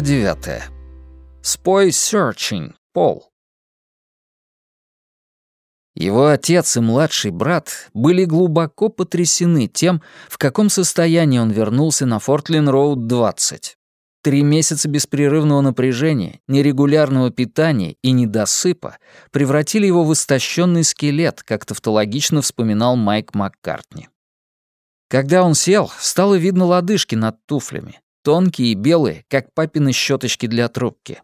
Глава 9. Спой Searching. Пол. Его отец и младший брат были глубоко потрясены тем, в каком состоянии он вернулся на Фортлин-Роуд 20. Три месяца беспрерывного напряжения, нерегулярного питания и недосыпа превратили его в истощенный скелет, как тавтологично вспоминал Майк Маккартни. Когда он сел, стало видно лодыжки над туфлями, тонкие и белые, как папины щеточки для трубки.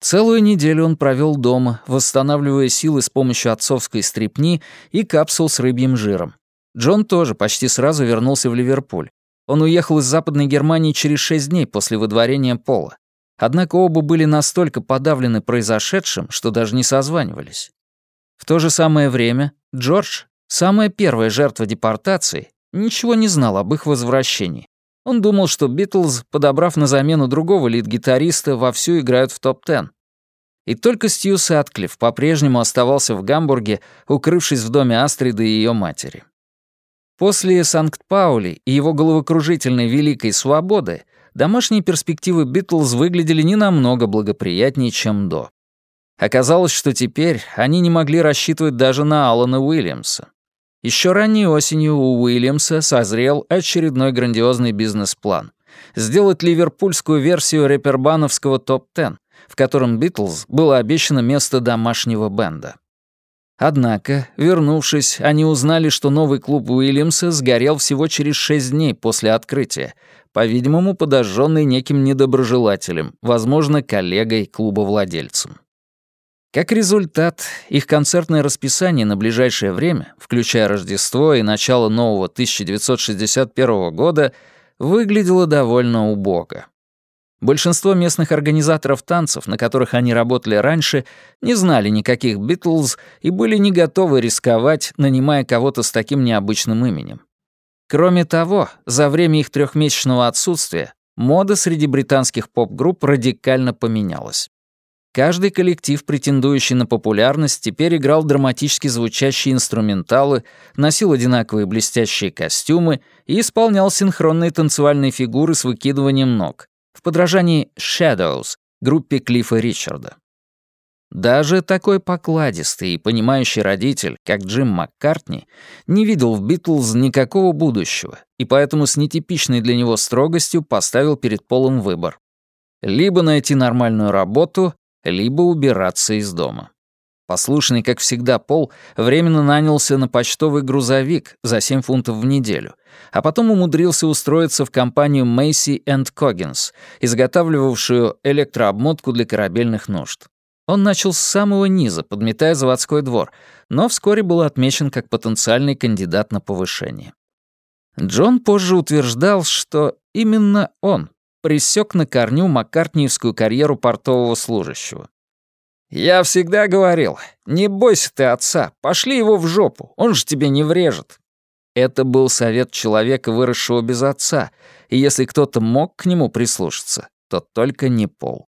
Целую неделю он провел дома, восстанавливая силы с помощью отцовской стрепни и капсул с рыбьим жиром. Джон тоже почти сразу вернулся в Ливерпуль. Он уехал из Западной Германии через шесть дней после выдворения Пола. Однако оба были настолько подавлены произошедшим, что даже не созванивались. В то же самое время Джордж, самая первая жертва депортации, ничего не знал об их возвращении. Он думал, что Битлз, подобрав на замену другого лид-гитариста, вовсю играют в топ-10. И только Стью Сатклифф по-прежнему оставался в Гамбурге, укрывшись в доме Астриды и ее матери. После Санкт-Паули и его головокружительной великой свободы домашние перспективы Битлз выглядели не намного благоприятнее, чем до. Оказалось, что теперь они не могли рассчитывать даже на Алана Уильямса. Еще ранней осенью у Уильямса созрел очередной грандиозный бизнес-план — сделать ливерпульскую версию репербановского топ-10, в котором «Битлз» было обещано место домашнего бенда. Однако, вернувшись, они узнали, что новый клуб Уильямса сгорел всего через шесть дней после открытия, по-видимому, подожженный неким недоброжелателем, возможно, коллегой-клубовладельцем. Как результат, их концертное расписание на ближайшее время, включая Рождество и начало нового 1961 года, выглядело довольно убого. Большинство местных организаторов танцев, на которых они работали раньше, не знали никаких «Битлз» и были не готовы рисковать, нанимая кого-то с таким необычным именем. Кроме того, за время их трехмесячного отсутствия мода среди британских поп-групп радикально поменялась. Каждый коллектив, претендующий на популярность, теперь играл драматически звучащие инструменталы, носил одинаковые блестящие костюмы и исполнял синхронные танцевальные фигуры с выкидыванием ног, в подражании Shadows, группе Клиффа Ричарда. Даже такой покладистый и понимающий родитель, как Джим Маккартни, не видел в Битлз никакого будущего, и поэтому с нетипичной для него строгостью поставил перед Полом выбор. Либо найти нормальную работу, либо убираться из дома. Послушный, как всегда, Пол временно нанялся на почтовый грузовик за 7 фунтов в неделю, а потом умудрился устроиться в компанию Macy Coggins, изготавливавшую электрообмотку для корабельных нужд. Он начал с самого низа, подметая заводской двор, но вскоре был отмечен как потенциальный кандидат на повышение. Джон позже утверждал, что именно он присек на корню маккартниевскую карьеру портового служащего. «Я всегда говорил, не бойся ты отца, пошли его в жопу, он же тебе не врежет». Это был совет человека, выросшего без отца, и если кто-то мог к нему прислушаться, то только не Пол.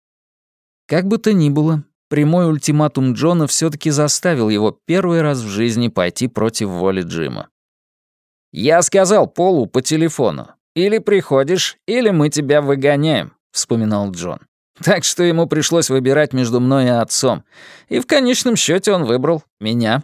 Как бы то ни было, прямой ультиматум Джона все таки заставил его первый раз в жизни пойти против воли Джима. «Я сказал Полу по телефону, или приходишь, или мы тебя выгоняем», — вспоминал Джон. Так что ему пришлось выбирать между мной и отцом. И в конечном счете он выбрал меня.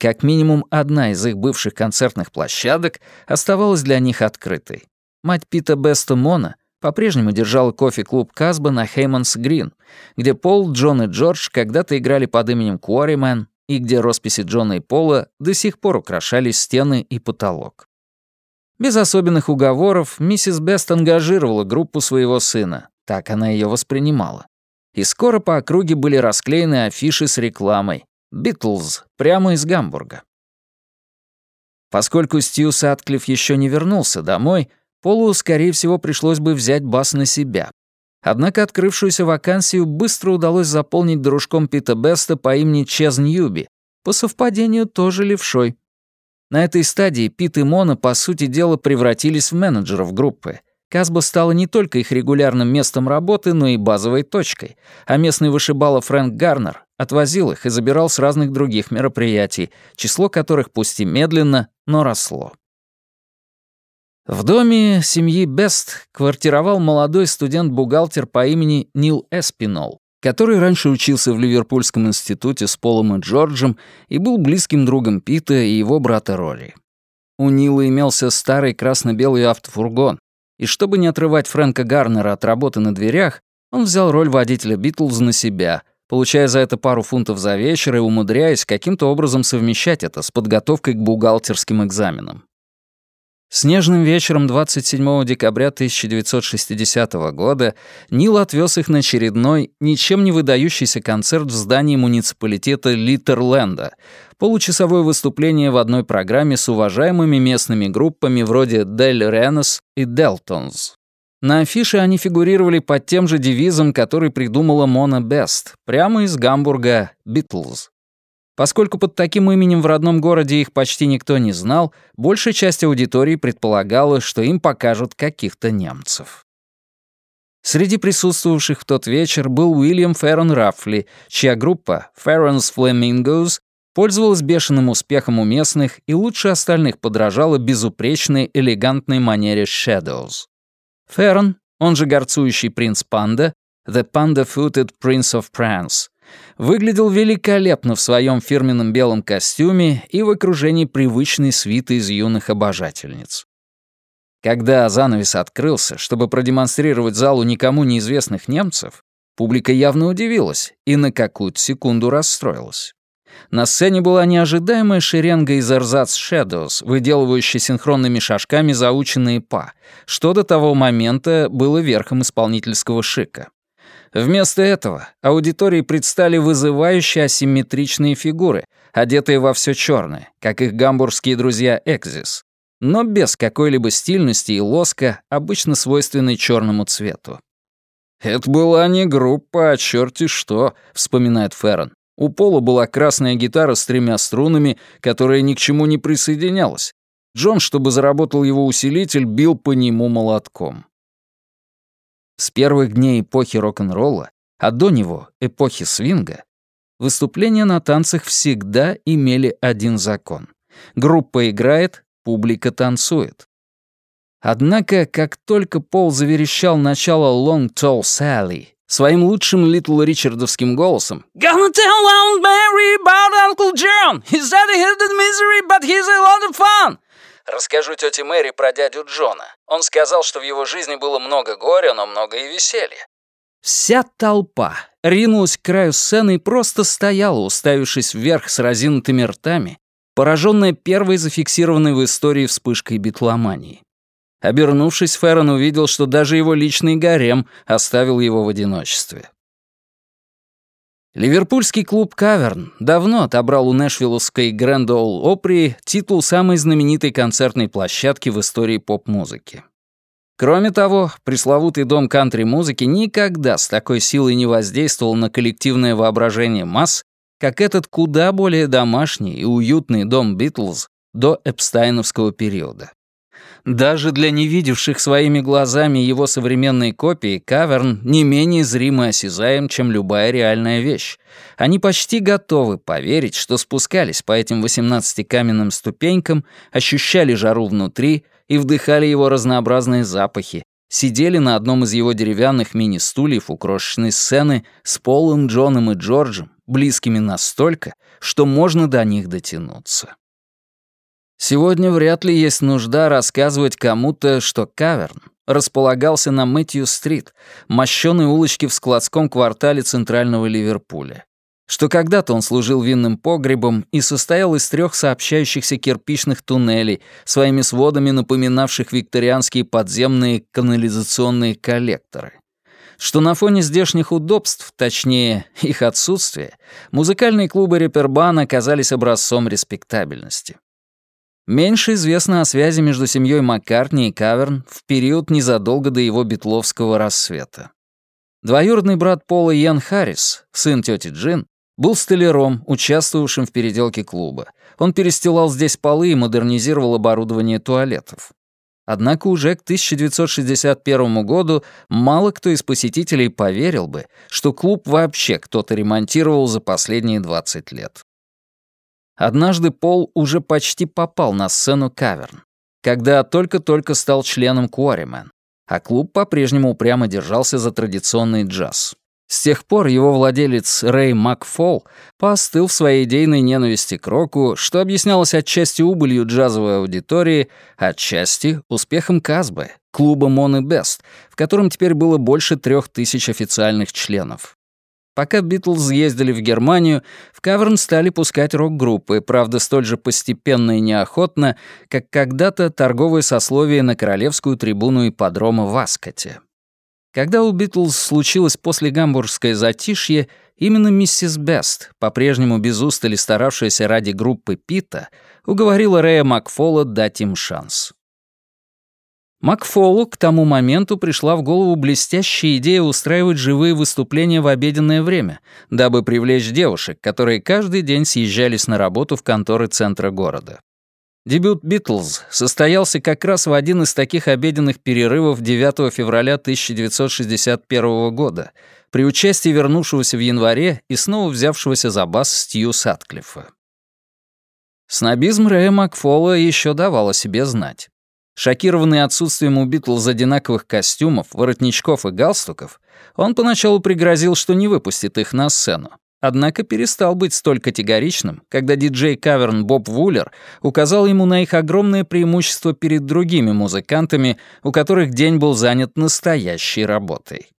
Как минимум одна из их бывших концертных площадок оставалась для них открытой. Мать Пита Беста Мона по-прежнему держала кофе-клуб Казба на Хейманс Грин, где Пол, Джон и Джордж когда-то играли под именем Куоримен и где росписи Джона и Пола до сих пор украшали стены и потолок. Без особенных уговоров миссис Бест ангажировала группу своего сына, так она ее воспринимала. И скоро по округе были расклеены афиши с рекламой «Битлз» прямо из Гамбурга. Поскольку Стью Сатклифф еще не вернулся домой, Полу, скорее всего, пришлось бы взять бас на себя. Однако открывшуюся вакансию быстро удалось заполнить дружком Пита Беста по имени Чез Ньюби, по совпадению тоже левшой. На этой стадии Пит и Мона, по сути дела, превратились в менеджеров группы. Казба стала не только их регулярным местом работы, но и базовой точкой, а местный вышибала Фрэнк Гарнер отвозил их и забирал с разных других мероприятий, число которых пусть и медленно, но росло. В доме семьи Бест квартировал молодой студент-бухгалтер по имени Нил Эспинол, который раньше учился в Ливерпульском институте с Полом и Джорджем и был близким другом Пита и его брата Рори. У Нила имелся старый красно-белый автофургон, и чтобы не отрывать Фрэнка Гарнера от работы на дверях, он взял роль водителя Битлз на себя, получая за это пару фунтов за вечер и умудряясь каким-то образом совмещать это с подготовкой к бухгалтерским экзаменам. Снежным вечером 27 декабря 1960 года Нил отвез их на очередной, ничем не выдающийся концерт в здании муниципалитета Литтерленда, получасовое выступление в одной программе с уважаемыми местными группами вроде Дель Ренес и Делтонс. На афише они фигурировали под тем же девизом, который придумала Мона Бест, прямо из Гамбурга «Битлз». Поскольку под таким именем в родном городе их почти никто не знал, большая часть аудитории предполагала, что им покажут каких-то немцев. Среди присутствовавших в тот вечер был Уильям Феррон Рафли, чья группа Farron's Flamingos пользовалась бешеным успехом у местных и лучше остальных подражала безупречной, элегантной манере Shadows. Феррон, он же горцующий принц Панда, The Panda-Footed Prince of Prance, выглядел великолепно в своем фирменном белом костюме и в окружении привычной свиты из юных обожательниц. Когда занавес открылся, чтобы продемонстрировать залу никому неизвестных немцев, публика явно удивилась и на какую-то секунду расстроилась. На сцене была неожидаемая шеренга из Эрзац Shadows, выделывающая синхронными шажками заученные па, что до того момента было верхом исполнительского шика. Вместо этого аудитории предстали вызывающие асимметричные фигуры, одетые во все черное, как их гамбургские друзья Экзис, но без какой-либо стильности и лоска, обычно свойственной черному цвету. «Это была не группа, а черти что», — вспоминает Феррон. У Пола была красная гитара с тремя струнами, которая ни к чему не присоединялась. Джон, чтобы заработал его усилитель, бил по нему молотком. С первых дней эпохи рок-н-ролла, а до него — эпохи свинга, выступления на танцах всегда имели один закон. Группа играет, публика танцует. Однако, как только Пол заверещал начало «Long Tall Sally» своим лучшим Литл Ричардовским голосом «Gonna tell Aunt Mary about Uncle John! He said he had misery, but he's a lot of fun!» Расскажу тете Мэри про дядю Джона. Он сказал, что в его жизни было много горя, но много и веселья. Вся толпа ринулась к краю сцены и просто стояла, уставившись вверх с разинутыми ртами, пораженная первой зафиксированной в истории вспышкой битломании. Обернувшись, Феррон увидел, что даже его личный гарем оставил его в одиночестве. Ливерпульский клуб «Каверн» давно отобрал у Нэшвилловской Грэнд Ол Опри титул самой знаменитой концертной площадки в истории поп-музыки. Кроме того, пресловутый дом кантри-музыки никогда с такой силой не воздействовал на коллективное воображение масс, как этот куда более домашний и уютный дом Битлз до Эпстайновского периода. Даже для невидевших своими глазами его современной копии каверн не менее зримо осязаем, чем любая реальная вещь. Они почти готовы поверить, что спускались по этим 18 каменным ступенькам, ощущали жару внутри и вдыхали его разнообразные запахи, сидели на одном из его деревянных мини-стульев у крошечной сцены с Полом, Джоном и Джорджем, близкими настолько, что можно до них дотянуться. Сегодня вряд ли есть нужда рассказывать кому-то, что Каверн располагался на Мэтью-стрит, мощёной улочке в складском квартале центрального Ливерпуля, что когда-то он служил винным погребом и состоял из трех сообщающихся кирпичных туннелей, своими сводами напоминавших викторианские подземные канализационные коллекторы что на фоне здешних удобств, точнее, их отсутствия, музыкальные клубы Репербана оказались образцом респектабельности. Меньше известно о связи между семьей Маккартни и Каверн в период незадолго до его битловского рассвета. Двоюродный брат Пола Ян Харрис, сын тети Джин, был столяром, участвовавшим в переделке клуба. Он перестилал здесь полы и модернизировал оборудование туалетов. Однако уже к 1961 году мало кто из посетителей поверил бы, что клуб вообще кто-то ремонтировал за последние 20 лет. Однажды Пол уже почти попал на сцену каверн. когда только-только стал членом Quarrymen, а клуб по-прежнему упрямо держался за традиционный джаз. С тех пор его владелец Рэй Макфол постыл в своей идейной ненависти к року, что объяснялось отчасти убылью джазовой аудитории, отчасти успехом Казбы, клуба Моны Бест, в котором теперь было больше трех тысяч официальных членов. Пока Битлз ездили в Германию, в Каверн стали пускать рок-группы, правда, столь же постепенно и неохотно, как когда-то торговые сословия на королевскую трибуну ипподрома в Аскоте. Когда у Битлз случилось после гамбургское затишье, именно миссис Бест, по-прежнему без устали старавшаяся ради группы Пита, уговорила Рэя Макфола дать им шанс. Макфолу к тому моменту пришла в голову блестящая идея устраивать живые выступления в обеденное время, дабы привлечь девушек, которые каждый день съезжались на работу в конторы центра города. Дебют «Битлз» состоялся как раз в один из таких обеденных перерывов 9 февраля 1961 года при участии вернувшегося в январе и снова взявшегося за бас Стью Сатклиффа. Снобизм Рэя Макфола еще давал о себе знать. Шокированный отсутствием у Битлз одинаковых костюмов, воротничков и галстуков, он поначалу пригрозил, что не выпустит их на сцену. Однако перестал быть столь категоричным, когда диджей Каверн Боб Вуллер указал ему на их огромное преимущество перед другими музыкантами, у которых день был занят настоящей работой.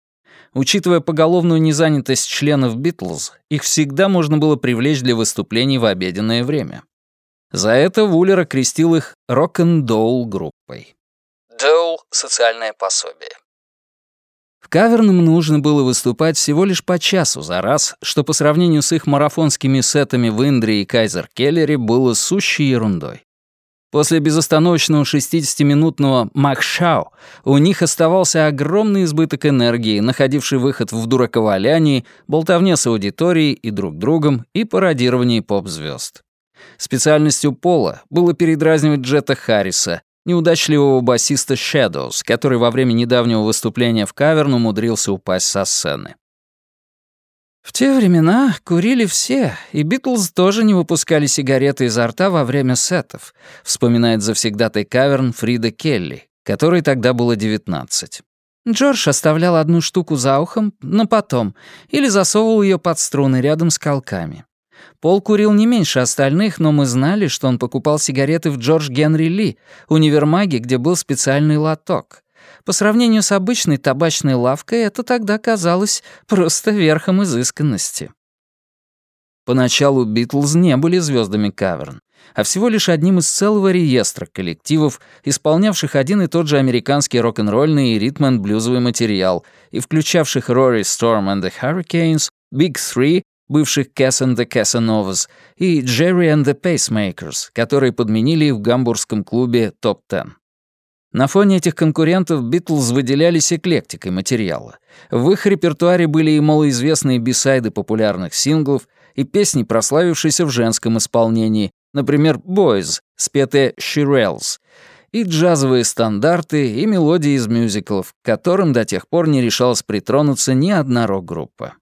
Учитывая поголовную незанятость членов Битлз, их всегда можно было привлечь для выступлений в обеденное время. За это Вуллер окрестил их рок-н-доул группой. Доул — социальное пособие. В каверном нужно было выступать всего лишь по часу за раз, что по сравнению с их марафонскими сетами в Индре и Кайзер Келлере было сущей ерундой. После безостановочного 60-минутного «Макшау» у них оставался огромный избыток энергии, находивший выход в дураковалянии, болтовне с аудиторией и друг другом и пародировании поп-звезд. Специальностью Пола было передразнивать Джета Харриса, неудачливого басиста Shadows, который во время недавнего выступления в каверн умудрился упасть со сцены. В те времена курили все, и Битлз тоже не выпускали сигареты изо рта во время сетов, вспоминает завсегдатай каверн Фрида Келли, которой тогда было 19. Джордж оставлял одну штуку за ухом, но потом, или засовывал ее под струны рядом с колками. Пол курил не меньше остальных, но мы знали, что он покупал сигареты в Джордж Генри Ли, универмаге, где был специальный лоток. По сравнению с обычной табачной лавкой, это тогда казалось просто верхом изысканности. Поначалу Битлз не были звездами каверн, а всего лишь одним из целого реестра коллективов, исполнявших один и тот же американский рок-н-ролльный и ритм-н-блюзовый материал и включавших Rory Storm and the Hurricanes, Big Three бывших Cass and the Casanovas, и Jerry and the Pacemakers, которые подменили в гамбургском клубе Top Ten. На фоне этих конкурентов Битлз выделялись эклектикой материала. В их репертуаре были и малоизвестные бисайды популярных синглов, и песни, прославившиеся в женском исполнении, например, «Boys», спетые «Shirelles», и джазовые стандарты, и мелодии из мюзиклов, к которым до тех пор не решалась притронуться ни одна рок-группа.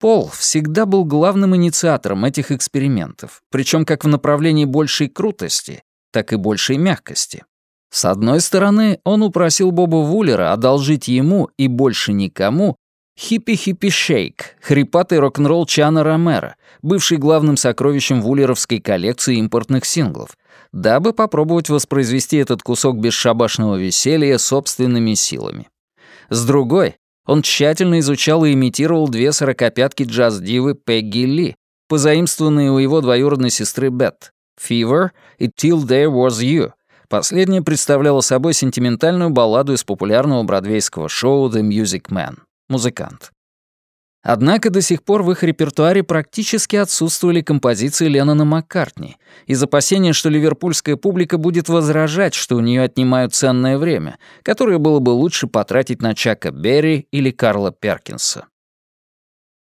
Пол всегда был главным инициатором этих экспериментов, причем как в направлении большей крутости, так и большей мягкости. С одной стороны, он упросил Боба Вуллера одолжить ему и больше никому «Хиппи-хиппи-шейк» — хрипатый рок-н-ролл Чана Ромера, бывший главным сокровищем вуллеровской коллекции импортных синглов, дабы попробовать воспроизвести этот кусок бесшабашного веселья собственными силами. С другой, он тщательно изучал и имитировал две сорокопятки джаз-дивы Пегги Ли, позаимствованные у его двоюродной сестры Бет — «Fever» и «Till There Was You». Последняя представляла собой сентиментальную балладу из популярного бродвейского шоу «The Music Man» — «Музыкант». Однако до сих пор в их репертуаре практически отсутствовали композиции Леннона Маккартни, из опасения, что ливерпульская публика будет возражать, что у нее отнимают ценное время, которое было бы лучше потратить на Чака Берри или Карла Перкинса.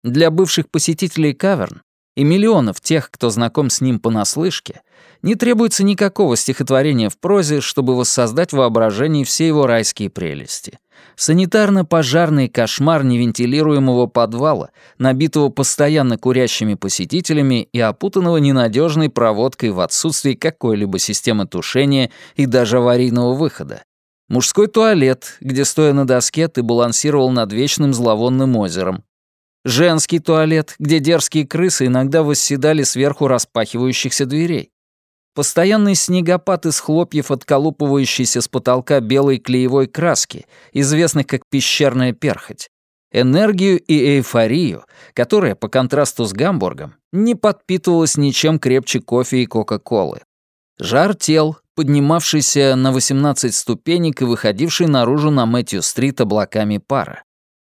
Для бывших посетителей каверн и миллионов тех, кто знаком с ним понаслышке, не требуется никакого стихотворения в прозе, чтобы воссоздать в воображении все его райские прелести — Санитарно-пожарный кошмар невентилируемого подвала, набитого постоянно курящими посетителями и опутанного ненадежной проводкой в отсутствии какой-либо системы тушения и даже аварийного выхода. Мужской туалет, где, стоя на доске, ты балансировал над вечным зловонным озером. Женский туалет, где дерзкие крысы иногда восседали сверху распахивающихся дверей. Постоянный снегопад из хлопьев, отколупывающийся с потолка белой клеевой краски, известных как пещерная перхоть. Энергию и эйфорию, которая, по контрасту с Гамбургом, не подпитывалась ничем крепче кофе и Кока-Колы. Жар тел, поднимавшийся на 18 ступенек и выходивший наружу на Мэтью-стрит облаками пара.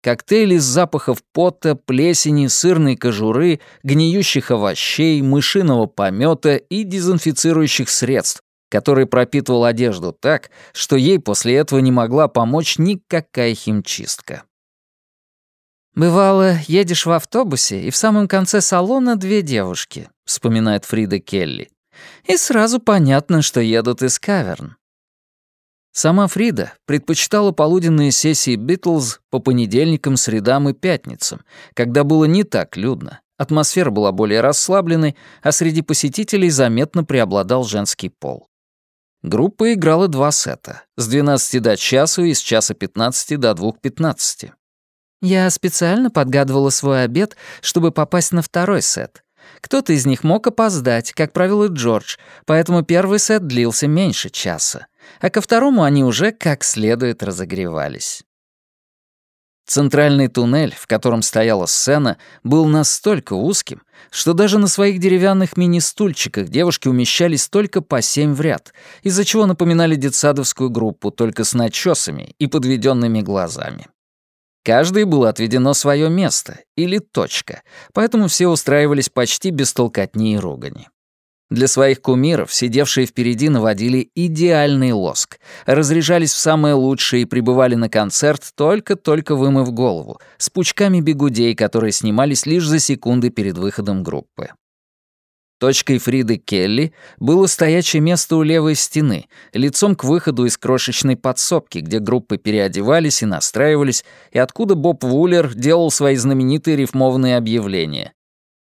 Коктейль из запахов пота, плесени, сырной кожуры, гниющих овощей, мышиного помета и дезинфицирующих средств, который пропитывал одежду так, что ей после этого не могла помочь никакая химчистка. «Бывало, едешь в автобусе, и в самом конце салона две девушки», — вспоминает Фрида Келли. «И сразу понятно, что едут из каверн. Сама Фрида предпочитала полуденные сессии «Битлз» по понедельникам, средам и пятницам, когда было не так людно, атмосфера была более расслабленной, а среди посетителей заметно преобладал женский пол. Группа играла два сета — с 12 до часу и с часа 15 до 2.15. Я специально подгадывала свой обед, чтобы попасть на второй сет. Кто-то из них мог опоздать, как правило, Джордж, поэтому первый сет длился меньше часа а ко второму они уже как следует разогревались. Центральный туннель, в котором стояла сцена, был настолько узким, что даже на своих деревянных мини-стульчиках девушки умещались только по семь в ряд, из-за чего напоминали детсадовскую группу, только с начесами и подведенными глазами. Каждой было отведено свое место или точка, поэтому все устраивались почти без толкотни и ругани. Для своих кумиров, сидевшие впереди, наводили идеальный лоск, разряжались в самое лучшее и прибывали на концерт, только-только вымыв голову, с пучками бегудей, которые снимались лишь за секунды перед выходом группы. Точкой Фриды Келли было стоячее место у левой стены, лицом к выходу из крошечной подсобки, где группы переодевались и настраивались, и откуда Боб Вуллер делал свои знаменитые рифмованные объявления.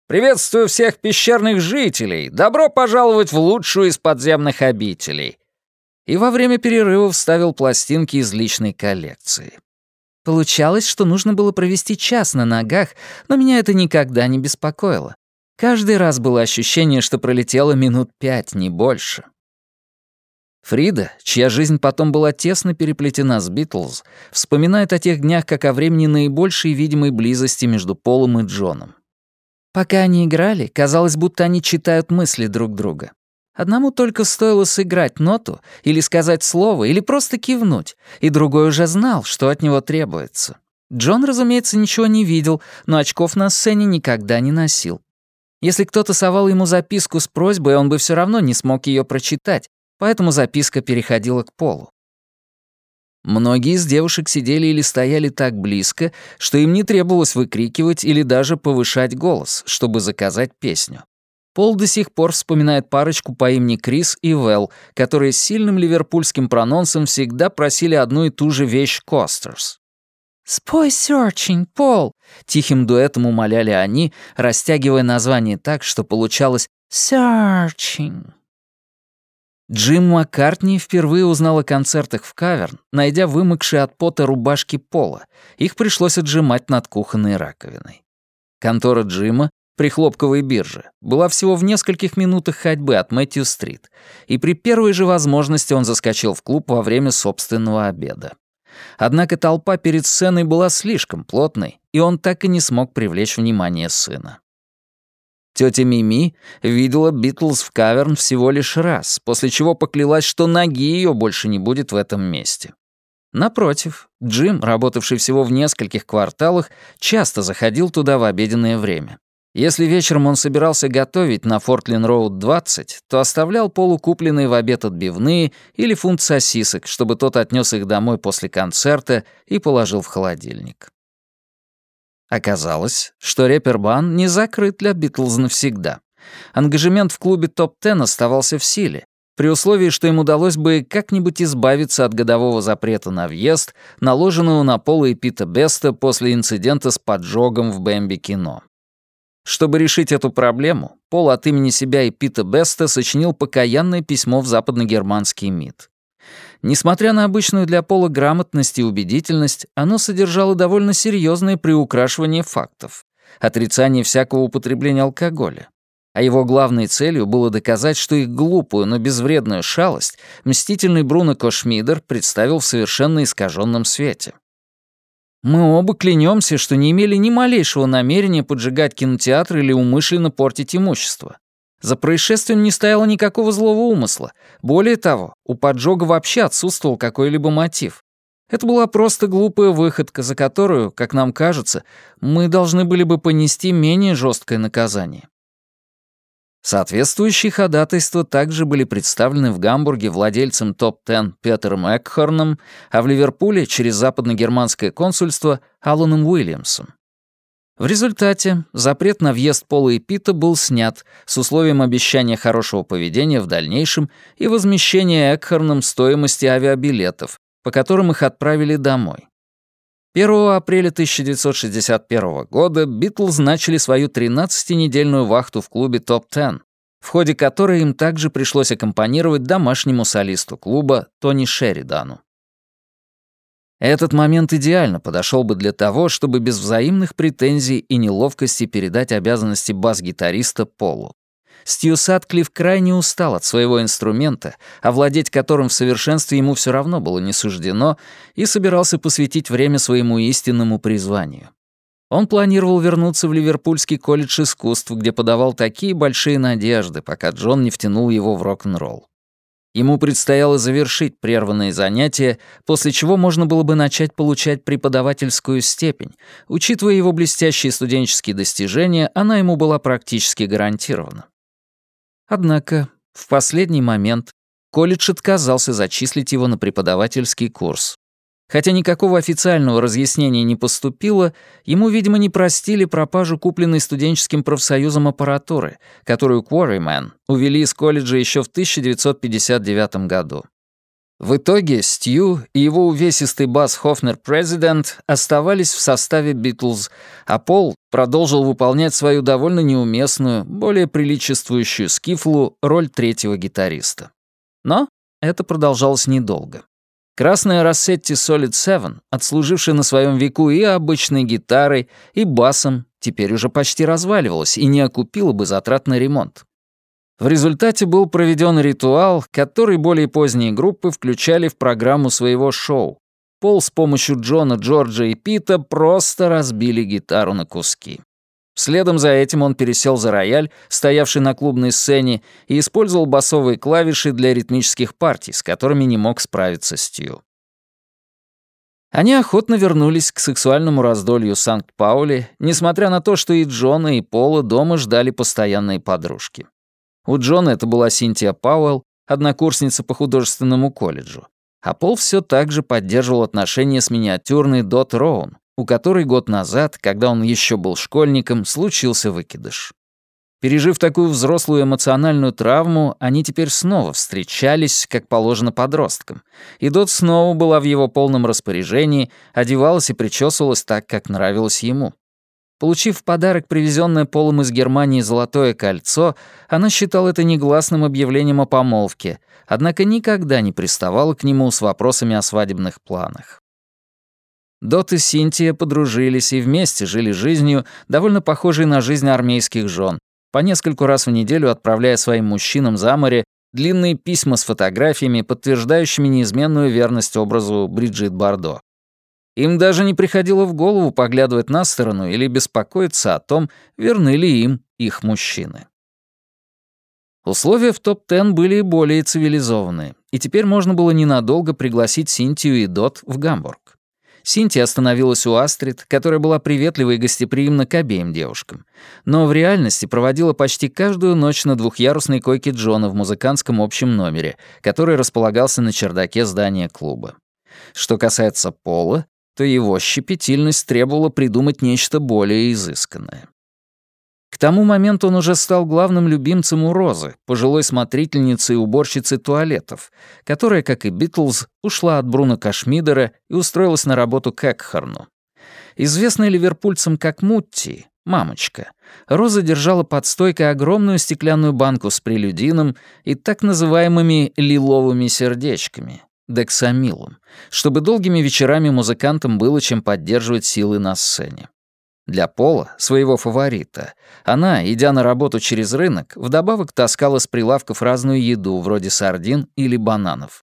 Приветствую всех пещерных жителей! Добро пожаловать в лучшую из подземных обителей!» И во время перерыва вставил пластинки из личной коллекции. Получалось, что нужно было провести час на ногах, но меня это никогда не беспокоило. Каждый раз было ощущение, что пролетело минут пять, не больше. Фрида, чья жизнь потом была тесно переплетена с Битлз, вспоминает о тех днях как о времени наибольшей видимой близости между Полом и Джоном. Пока они играли, казалось, будто они читают мысли друг друга. Одному только стоило сыграть ноту, или сказать слово, или просто кивнуть, и другой уже знал, что от него требуется. Джон, разумеется, ничего не видел, но очков на сцене никогда не носил. Если кто-то совал ему записку с просьбой, он бы все равно не смог ее прочитать, поэтому записка переходила к полу. Многие из девушек сидели или стояли так близко, что им не требовалось выкрикивать или даже повышать голос, чтобы заказать песню. Пол до сих пор вспоминает парочку по имени Крис и Вэл, которые с сильным ливерпульским прононсом всегда просили одну и ту же вещь Костерс. «Спой Searching, Пол!» — тихим дуэтом умоляли они, растягивая название так, что получалось «Searching». Джим Маккартни впервые узнал о концертах в каверн, найдя вымокшие от пота рубашки пола. Их пришлось отжимать над кухонной раковиной. Контора Джима при хлопковой бирже была всего в нескольких минутах ходьбы от Мэтью-стрит, и при первой же возможности он заскочил в клуб во время собственного обеда. Однако толпа перед сценой была слишком плотной, и он так и не смог привлечь внимание сына. Тетя Мими видела Битлз в каверн всего лишь раз, после чего поклялась, что ноги ее больше не будет в этом месте. Напротив, Джим, работавший всего в нескольких кварталах, часто заходил туда в обеденное время. Если вечером он собирался готовить на Фортлин-Роуд 20, то оставлял полукупленные в обед отбивные или фунт сосисок, чтобы тот отнес их домой после концерта и положил в холодильник. Оказалось, что репербан не закрыт для Битлз навсегда. Ангажемент в клубе топ-10 оставался в силе, при условии, что им удалось бы как-нибудь избавиться от годового запрета на въезд, наложенного на Пола и Пита Беста после инцидента с поджогом в Бэмби кино. Чтобы решить эту проблему, Пол от имени себя и Пита Беста сочинил покаянное письмо в западногерманский МИД. Несмотря на обычную для Пола грамотность и убедительность, оно содержало довольно серьезное приукрашивание фактов, отрицание всякого употребления алкоголя, а его главной целью было доказать, что их глупую, но безвредную шалость мстительный Бруно Кошмидер представил в совершенно искаженном свете. Мы оба клянемся, что не имели ни малейшего намерения поджигать кинотеатр или умышленно портить имущество. За происшествием не стояло никакого злого умысла. Более того, у поджога вообще отсутствовал какой-либо мотив. Это была просто глупая выходка, за которую, как нам кажется, мы должны были бы понести менее жесткое наказание. Соответствующие ходатайства также были представлены в Гамбурге владельцем топ-10 Петером Экхорном, а в Ливерпуле через западногерманское консульство Алланом Уильямсом. В результате запрет на въезд Пола и Пита был снят с условием обещания хорошего поведения в дальнейшем и возмещения Экхорном стоимости авиабилетов, по которым их отправили домой. 1 апреля 1961 года Битлз начали свою 13-недельную вахту в клубе «Топ-10», в ходе которой им также пришлось аккомпанировать домашнему солисту клуба Тони Шеридану. Этот момент идеально подошел бы для того, чтобы без взаимных претензий и неловкости передать обязанности бас-гитариста Полу. Стью Сатклифф крайне устал от своего инструмента, овладеть которым в совершенстве ему все равно было не суждено, и собирался посвятить время своему истинному призванию. Он планировал вернуться в Ливерпульский колледж искусств, где подавал такие большие надежды, пока Джон не втянул его в рок-н-ролл. Ему предстояло завершить прерванные занятия, после чего можно было бы начать получать преподавательскую степень. Учитывая его блестящие студенческие достижения, она ему была практически гарантирована. Однако в последний момент колледж отказался зачислить его на преподавательский курс. Хотя никакого официального разъяснения не поступило, ему, видимо, не простили пропажу купленной студенческим профсоюзом аппаратуры, которую Quarryman увели из колледжа еще в 1959 году. В итоге Стью и его увесистый бас Хофнер Президент оставались в составе Битлз, а Пол продолжил выполнять свою довольно неуместную, более приличествующую Скифлу роль третьего гитариста. Но это продолжалось недолго. Красная Рассетти Solid 7, отслужившая на своем веку и обычной гитарой, и басом, теперь уже почти разваливалась и не окупила бы затрат на ремонт. В результате был проведен ритуал, который более поздние группы включали в программу своего шоу. Пол с помощью Джона, Джорджа и Пита просто разбили гитару на куски. Следом за этим он пересел за рояль, стоявший на клубной сцене, и использовал басовые клавиши для ритмических партий, с которыми не мог справиться Стью. Они охотно вернулись к сексуальному раздолью Санкт-Паули, несмотря на то, что и Джона, и Пола дома ждали постоянные подружки. У Джона это была Синтия Пауэлл, однокурсница по художественному колледжу. А Пол все так же поддерживал отношения с миниатюрной Дот Роун, у которой год назад, когда он еще был школьником, случился выкидыш. Пережив такую взрослую эмоциональную травму, они теперь снова встречались, как положено подросткам. И Дот снова была в его полном распоряжении, одевалась и причесывалась так, как нравилось ему. Получив в подарок привезенное Полом из Германии золотое кольцо, она считала это негласным объявлением о помолвке, однако никогда не приставала к нему с вопросами о свадебных планах. Дот и Синтия подружились и вместе жили жизнью, довольно похожей на жизнь армейских жен, по нескольку раз в неделю отправляя своим мужчинам за море длинные письма с фотографиями, подтверждающими неизменную верность образу Бриджит Бардо. Им даже не приходило в голову поглядывать на сторону или беспокоиться о том, верны ли им их мужчины. Условия в топ-10 были более цивилизованные, и теперь можно было ненадолго пригласить Синтию и Дот в Гамбург. Синтия остановилась у Астрид, которая была приветлива и гостеприимна к обеим девушкам, но в реальности проводила почти каждую ночь на двухъярусной койке Джона в музыкантском общем номере, который располагался на чердаке здания клуба. Что касается Пола, то его щепетильность требовала придумать нечто более изысканное. К тому моменту он уже стал главным любимцем у Розы, пожилой смотрительницы и уборщицы туалетов, которая, как и Битлз, ушла от Бруно Кашмидера и устроилась на работу к Экхарну. Известная ливерпульцам как Мутти, мамочка, Роза держала под стойкой огромную стеклянную банку с прелюдином и так называемыми «лиловыми сердечками», дексамилом, чтобы долгими вечерами музыкантам было чем поддерживать силы на сцене. Для Пола, своего фаворита, она, идя на работу через рынок, вдобавок таскала с прилавков разную еду, вроде сардин или бананов.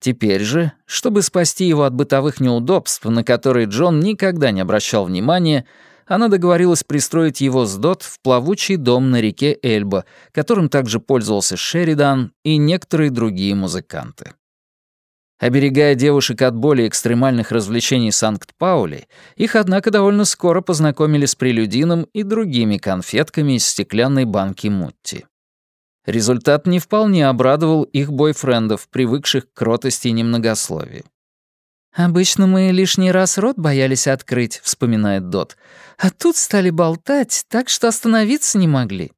Теперь же, чтобы спасти его от бытовых неудобств, на которые Джон никогда не обращал внимания, она договорилась пристроить его с Дот в плавучий дом на реке Эльба, которым также пользовался Шеридан и некоторые другие музыканты. Оберегая девушек от более экстремальных развлечений Санкт-Паули, их, однако, довольно скоро познакомили с прелюдином и другими конфетками из стеклянной банки Мутти. Результат не вполне обрадовал их бойфрендов, привыкших к кротости и немногословию. «Обычно мы лишний раз рот боялись открыть», — вспоминает Дот. «А тут стали болтать, так что остановиться не могли».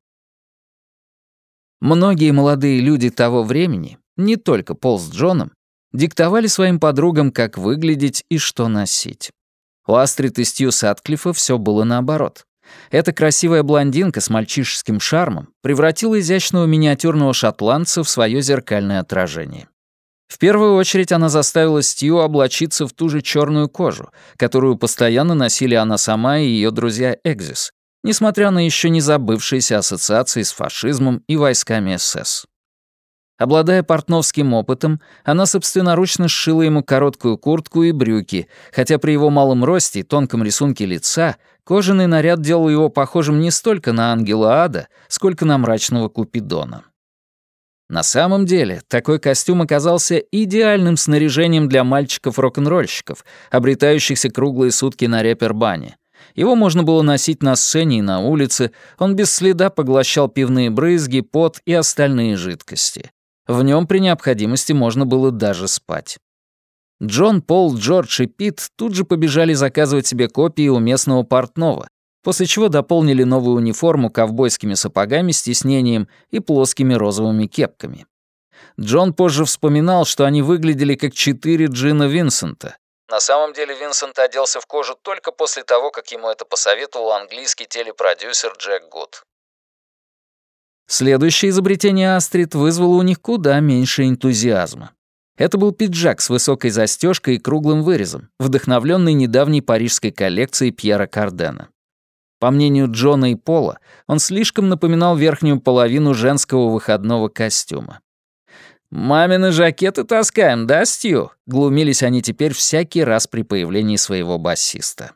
Многие молодые люди того времени, не только Пол с Джоном, диктовали своим подругам, как выглядеть и что носить. У Астрид и Стью Сатклифа все было наоборот. Эта красивая блондинка с мальчишеским шармом превратила изящного миниатюрного шотландца в свое зеркальное отражение. В первую очередь она заставила Стью облачиться в ту же черную кожу, которую постоянно носили она сама и ее друзья Экзис, несмотря на еще не забывшиеся ассоциации с фашизмом и войсками СС. Обладая портновским опытом, она собственноручно сшила ему короткую куртку и брюки, хотя при его малом росте и тонком рисунке лица кожаный наряд делал его похожим не столько на ангела ада, сколько на мрачного Купидона. На самом деле, такой костюм оказался идеальным снаряжением для мальчиков-рок-н-ролльщиков, обретающихся круглые сутки на репербане. Его можно было носить на сцене и на улице, он без следа поглощал пивные брызги, пот и остальные жидкости. В нем при необходимости можно было даже спать. Джон, Пол, Джордж и Пит тут же побежали заказывать себе копии у местного портного, после чего дополнили новую униформу ковбойскими сапогами с тиснением и плоскими розовыми кепками. Джон позже вспоминал, что они выглядели как четыре Джина Винсента. На самом деле Винсент оделся в кожу только после того, как ему это посоветовал английский телепродюсер Джек Гуд. Следующее изобретение Астрид вызвало у них куда меньше энтузиазма. Это был пиджак с высокой застежкой и круглым вырезом, вдохновленный недавней парижской коллекцией Пьера Кардена. По мнению Джона и Пола, он слишком напоминал верхнюю половину женского выходного костюма. «Мамины жакеты таскаем, да, Стью?» — глумились они теперь всякий раз при появлении своего басиста.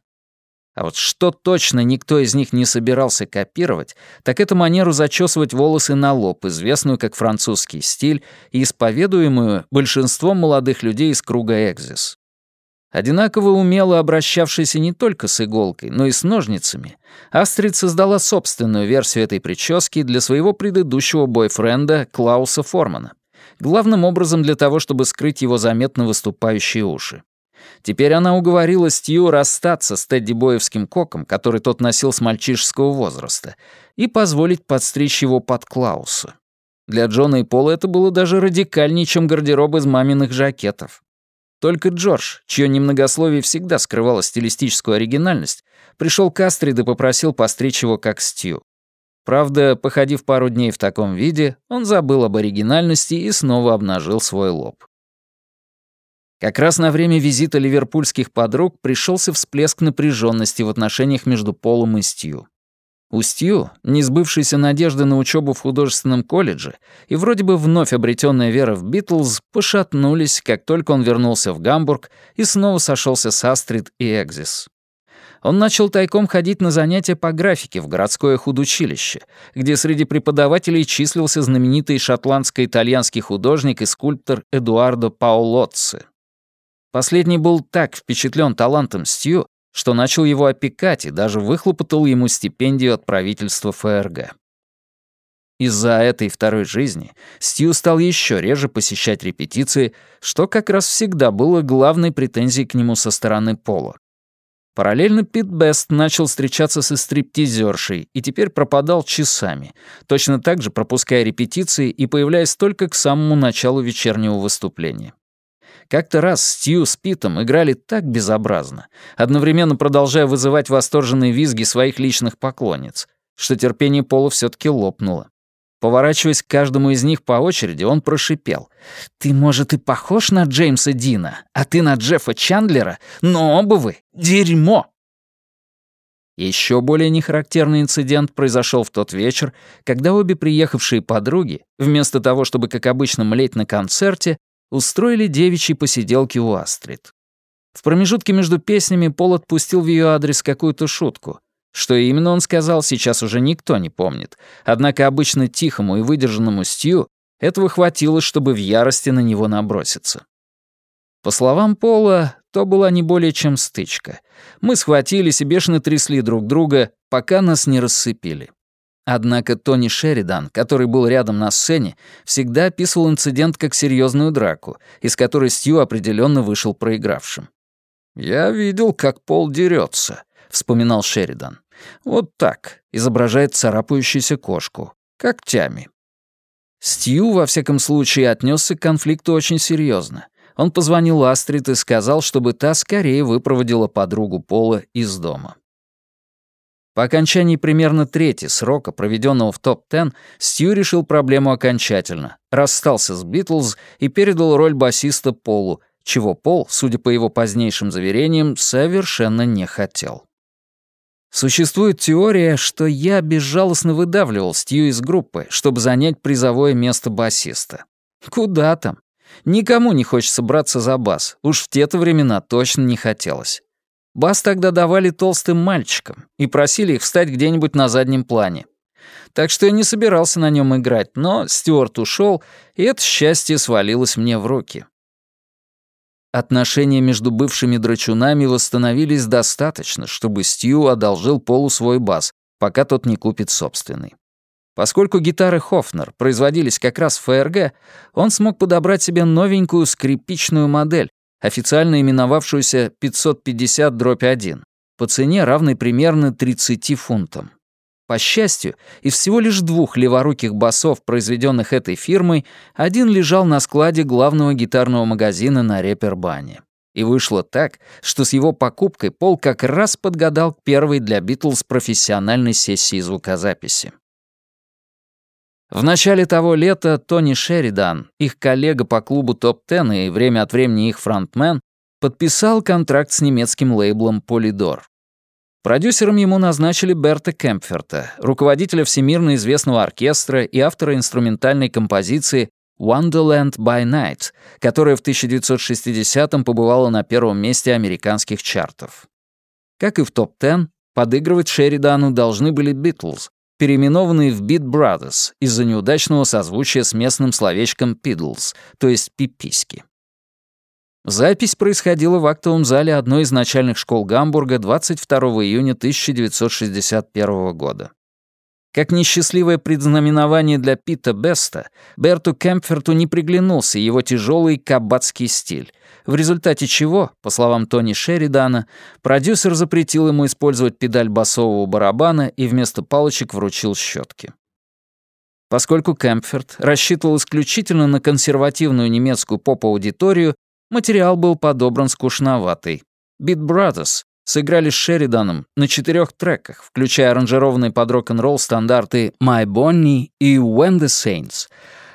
А вот что точно никто из них не собирался копировать, так это манеру зачесывать волосы на лоб, известную как французский стиль и исповедуемую большинством молодых людей из круга «Экзис». Одинаково умело обращавшийся не только с иголкой, но и с ножницами, Астрид создала собственную версию этой прически для своего предыдущего бойфренда Клауса Формана, главным образом для того, чтобы скрыть его заметно выступающие уши. Теперь она уговорила Стью расстаться с Тедди Боевским коком, который тот носил с мальчишеского возраста, и позволить подстричь его под Клауса. Для Джона и Пола это было даже радикальнее, чем гардероб из маминых жакетов. Только Джордж, чье немногословие всегда скрывало стилистическую оригинальность, пришел к Астрид и попросил постричь его как Стью. Правда, походив пару дней в таком виде, он забыл об оригинальности и снова обнажил свой лоб. Как раз на время визита ливерпульских подруг пришелся всплеск напряженности в отношениях между Полом и Стью. У Стью, не сбывшейся надежды на учебу в художественном колледже и вроде бы вновь обретенная вера в Битлз, пошатнулись, как только он вернулся в Гамбург и снова сошелся с Астрид и Экзис. Он начал тайком ходить на занятия по графике в городское худучилище, где среди преподавателей числился знаменитый шотландско-итальянский художник и скульптор Эдуардо Паолоцци. Последний был так впечатлен талантом Стью, что начал его опекать и даже выхлопотал ему стипендию от правительства ФРГ. Из-за этой второй жизни Стью стал еще реже посещать репетиции, что как раз всегда было главной претензией к нему со стороны Пола. Параллельно Пит Бест начал встречаться со стриптизершей и теперь пропадал часами, точно так же пропуская репетиции и появляясь только к самому началу вечернего выступления. Как-то раз Стью с Питом играли так безобразно, одновременно продолжая вызывать восторженные визги своих личных поклонниц, что терпение Пола все таки лопнуло. Поворачиваясь к каждому из них по очереди, он прошипел. «Ты, может, и похож на Джеймса Дина, а ты на Джеффа Чандлера, но оба вы — дерьмо!» Еще более нехарактерный инцидент произошел в тот вечер, когда обе приехавшие подруги, вместо того, чтобы, как обычно, млеть на концерте, устроили девичьи посиделки у Астрид. В промежутке между песнями Пол отпустил в ее адрес какую-то шутку. Что именно он сказал, сейчас уже никто не помнит. Однако обычно тихому и выдержанному Стью этого хватило, чтобы в ярости на него наброситься. По словам Пола, то была не более чем стычка. Мы схватились и бешено трясли друг друга, пока нас не рассыпили. Однако Тони Шеридан, который был рядом на сцене, всегда описывал инцидент как серьезную драку, из которой Стью определенно вышел проигравшим. «Я видел, как Пол дерется, вспоминал Шеридан. «Вот так, изображает царапающуюся кошку, когтями». Стью, во всяком случае, отнесся к конфликту очень серьезно. Он позвонил Астрид и сказал, чтобы та скорее выпроводила подругу Пола из дома. По окончании примерно трети срока, проведенного в топ-10, Стью решил проблему окончательно, расстался с Битлз и передал роль басиста Полу, чего Пол, судя по его позднейшим заверениям, совершенно не хотел. Существует теория, что я безжалостно выдавливал Стью из группы, чтобы занять призовое место басиста. Куда там? Никому не хочется браться за бас, уж в те-то времена точно не хотелось. Бас тогда давали толстым мальчикам и просили их встать где-нибудь на заднем плане. Так что я не собирался на нем играть, но Стюарт ушел, и это счастье свалилось мне в руки. Отношения между бывшими драчунами восстановились достаточно, чтобы Стью одолжил Полу свой бас, пока тот не купит собственный. Поскольку гитары Хофнер производились как раз в ФРГ, он смог подобрать себе новенькую скрипичную модель, официально именовавшуюся 550-1, по цене, равной примерно 30 фунтам. По счастью, из всего лишь двух леворуких басов, произведенных этой фирмой, один лежал на складе главного гитарного магазина на Репербане. И вышло так, что с его покупкой Пол как раз подгадал к первой для Битлз профессиональной сессии звукозаписи. В начале того лета Тони Шеридан, их коллега по клубу Топ-10 и время от времени их фронтмен, подписал контракт с немецким лейблом Polydor. Продюсером ему назначили Берта Кемпферта, руководителя всемирно известного оркестра и автора инструментальной композиции «Wonderland by Night», которая в 1960-м побывала на первом месте американских чартов. Как и в топ-10, подыгрывать Шеридану должны были Битлз, переименованные в Beat Brothers из-за неудачного созвучия с местным словечком «пидлз», то есть «пиписьки». Запись происходила в актовом зале одной из начальных школ Гамбурга 22 июня 1961 года. Как несчастливое предзнаменование для Пита Беста, Берту Кемпферту не приглянулся его тяжелый кабацкий стиль, в результате чего, по словам Тони Шеридана, продюсер запретил ему использовать педаль басового барабана и вместо палочек вручил щетки. Поскольку Кемпферт рассчитывал исключительно на консервативную немецкую поп-аудиторию, материал был подобран скучноватый. Beat Brothers сыграли с Шериданом на четырех треках, включая аранжированные под рок-н-ролл стандарты «My Bonnie» и «When the Saints»,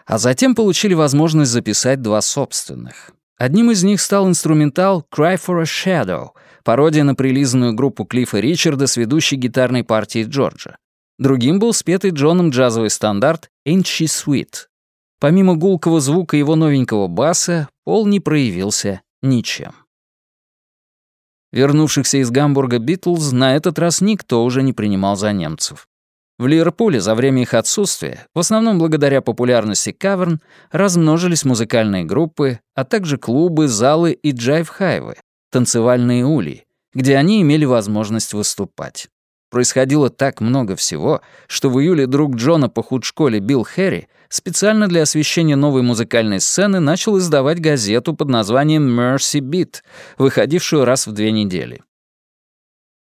а затем получили возможность записать два собственных. Одним из них стал инструментал «Cry for a Shadow», пародия на прилизанную группу Клиффа Ричарда с ведущей гитарной партией Джорджа. Другим был спетый Джоном джазовый стандарт «Ain't She Sweet». Помимо гулкого звука его новенького баса, Пол не проявился ничем. Вернувшихся из Гамбурга Битлз на этот раз никто уже не принимал за немцев. В Ливерпуле за время их отсутствия, в основном благодаря популярности каверн, размножились музыкальные группы, а также клубы, залы и джайв-хайвы, танцевальные ульи, где они имели возможность выступать. Происходило так много всего, что в июле друг Джона по худшколе Билл Хэри специально для освещения новой музыкальной сцены начал издавать газету под названием Mersey Beat, выходившую раз в две недели.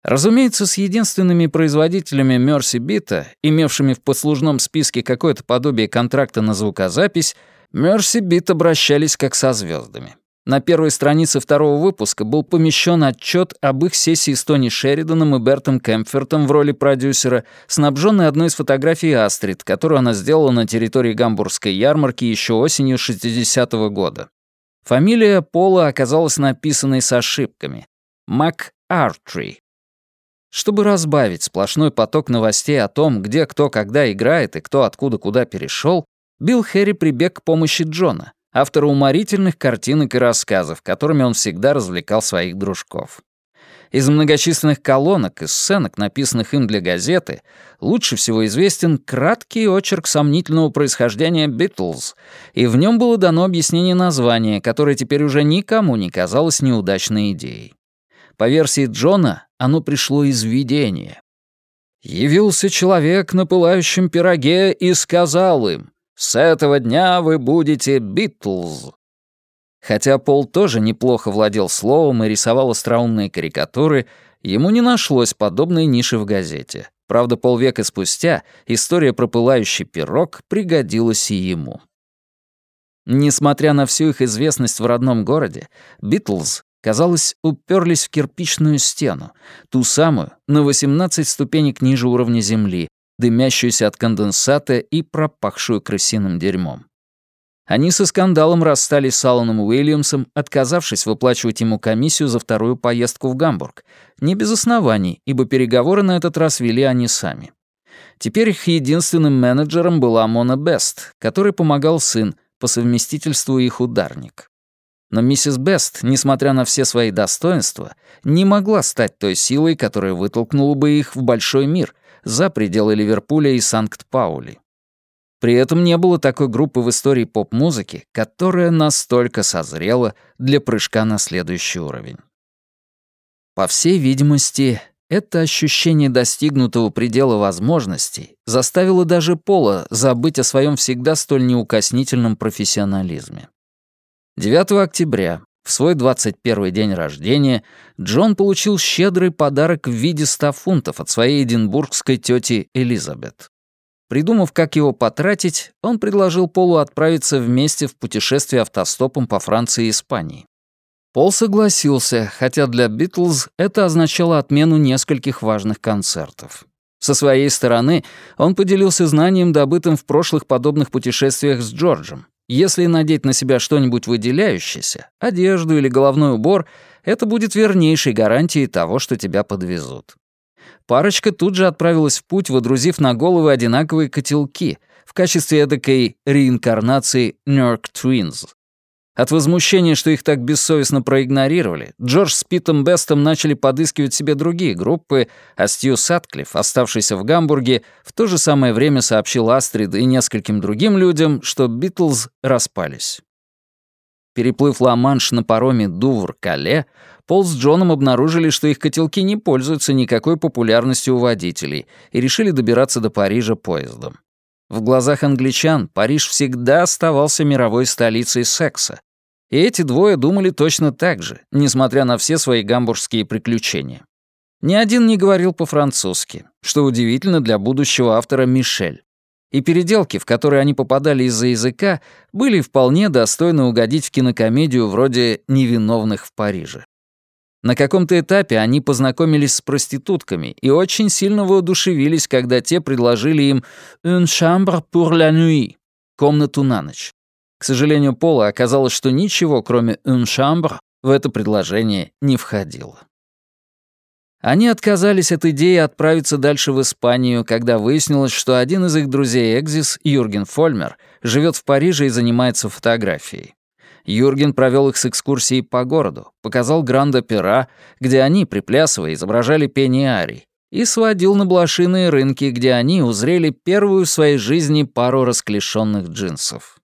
Разумеется, с единственными производителями Мерси Бита, имевшими в послужном списке какое-то подобие контракта на звукозапись, Мерси Бит обращались как со звездами. На первой странице второго выпуска был помещен отчет об их сессии с Тони Шериданом и Бертом Кемпфертом в роли продюсера, снабженный одной из фотографий Астрид, которую она сделала на территории гамбургской ярмарки еще осенью 60-го года. Фамилия Пола оказалась написанной с ошибками. Мак Артри. Чтобы разбавить сплошной поток новостей о том, где кто когда играет и кто откуда куда перешел, Билл Хэри прибег к помощи Джона, автора уморительных картинок и рассказов, которыми он всегда развлекал своих дружков. Из многочисленных колонок и сценок, написанных им для газеты, лучше всего известен краткий очерк сомнительного происхождения «Битлз», и в нем было дано объяснение названия, которое теперь уже никому не казалось неудачной идеей. По версии Джона, оно пришло из видения. «Явился человек на пылающем пироге и сказал им, «С этого дня вы будете Битлз». Хотя Пол тоже неплохо владел словом и рисовал остроумные карикатуры, ему не нашлось подобной ниши в газете. Правда, полвека спустя история про пылающий пирог пригодилась и ему. Несмотря на всю их известность в родном городе, Битлз казалось, уперлись в кирпичную стену, ту самую, на 18 ступенек ниже уровня земли, дымящуюся от конденсата и пропахшую крысиным дерьмом. Они со скандалом расстались с Алланом Уильямсом, отказавшись выплачивать ему комиссию за вторую поездку в Гамбург. Не без оснований, ибо переговоры на этот раз вели они сами. Теперь их единственным менеджером была Мона Бест, который помогал сын, по совместительству их ударник. Но миссис Бест, несмотря на все свои достоинства, не могла стать той силой, которая вытолкнула бы их в большой мир, за пределы Ливерпуля и Санкт-Паули. При этом не было такой группы в истории поп-музыки, которая настолько созрела для прыжка на следующий уровень. По всей видимости, это ощущение достигнутого предела возможностей заставило даже Пола забыть о своем всегда столь неукоснительном профессионализме. 9 октября, в свой 21 день рождения, Джон получил щедрый подарок в виде 100 фунтов от своей эдинбургской тети Элизабет. Придумав, как его потратить, он предложил Полу отправиться вместе в путешествие автостопом по Франции и Испании. Пол согласился, хотя для Битлз это означало отмену нескольких важных концертов. Со своей стороны он поделился знанием, добытым в прошлых подобных путешествиях с Джорджем. Если надеть на себя что-нибудь выделяющееся, одежду или головной убор, это будет вернейшей гарантией того, что тебя подвезут. Парочка тут же отправилась в путь, водрузив на головы одинаковые котелки в качестве эдакой реинкарнации Нёрк Twins. От возмущения, что их так бессовестно проигнорировали, Джордж с Питом Бестом начали подыскивать себе другие группы, а Стью Сатклифф, оставшийся в Гамбурге, в то же самое время сообщил Астрид и нескольким другим людям, что Битлз распались. Переплыв Ла-Манш на пароме Дувр-Кале, Пол с Джоном обнаружили, что их котелки не пользуются никакой популярностью у водителей и решили добираться до Парижа поездом. В глазах англичан Париж всегда оставался мировой столицей секса. И эти двое думали точно так же, несмотря на все свои гамбургские приключения. Ни один не говорил по-французски, что удивительно для будущего автора Мишель. И переделки, в которые они попадали из-за языка, были вполне достойны угодить в кинокомедию вроде «Невиновных в Париже». На каком-то этапе они познакомились с проститутками и очень сильно воодушевились, когда те предложили им «une chambre pour la nuit» — комнату на ночь. К сожалению, Пола оказалось, что ничего, кроме «une chambre», в это предложение не входило. Они отказались от идеи отправиться дальше в Испанию, когда выяснилось, что один из их друзей Экзис, Юрген Фольмер, живет в Париже и занимается фотографией. Юрген провел их с экскурсией по городу, показал Гранд-Опера, где они, приплясывая, изображали пение арий, и сводил на блошиные рынки, где они узрели первую в своей жизни пару расклешенных джинсов.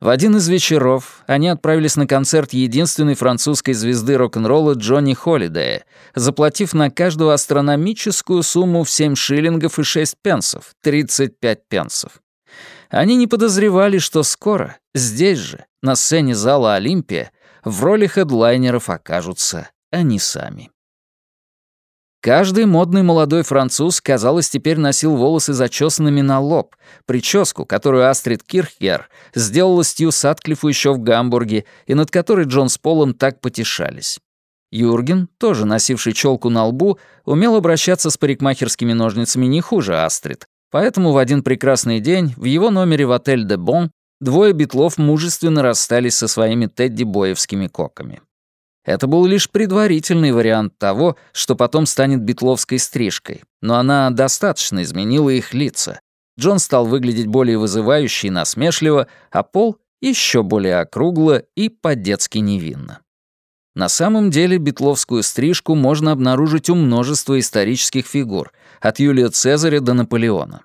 В один из вечеров они отправились на концерт единственной французской звезды рок-н-ролла Джонни Холлидея, заплатив на каждого астрономическую сумму в 7 шиллингов и 6 пенсов, 35 пенсов. Они не подозревали, что скоро, здесь же, на сцене зала «Олимпия», в роли хедлайнеров окажутся они сами. Каждый модный молодой француз, казалось, теперь носил волосы зачесанными на лоб, прическу, которую Астрид Кирхер сделала Стью Сатклифу еще в Гамбурге и над которой Джон с Полом так потешались. Юрген, тоже носивший челку на лбу, умел обращаться с парикмахерскими ножницами не хуже Астрид, поэтому в один прекрасный день в его номере в отель «Де Бон» двое битлов мужественно расстались со своими Тедди-боевскими коками. Это был лишь предварительный вариант того, что потом станет битловской стрижкой, но она достаточно изменила их лица. Джон стал выглядеть более вызывающе и насмешливо, а Пол — еще более округло и по-детски невинно. На самом деле битловскую стрижку можно обнаружить у множества исторических фигур, от Юлия Цезаря до Наполеона.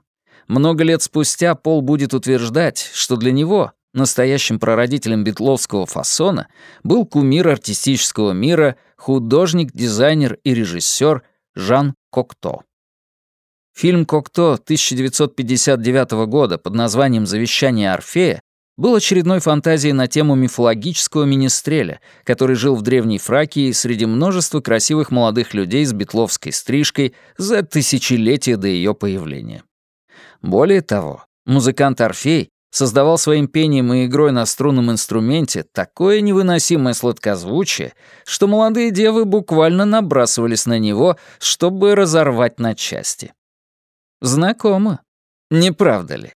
Много лет спустя Пол будет утверждать, что для него Настоящим прародителем битловского фасона был кумир артистического мира, художник, дизайнер и режиссер Жан Кокто. Фильм «Кокто» 1959 года под названием «Завещание Орфея» был очередной фантазией на тему мифологического министреля, который жил в Древней Фракии среди множества красивых молодых людей с битловской стрижкой за тысячелетия до ее появления. Более того, музыкант Орфей создавал своим пением и игрой на струнном инструменте такое невыносимое сладкозвучие, что молодые девы буквально набрасывались на него, чтобы разорвать на части. Знакомо, не правда ли?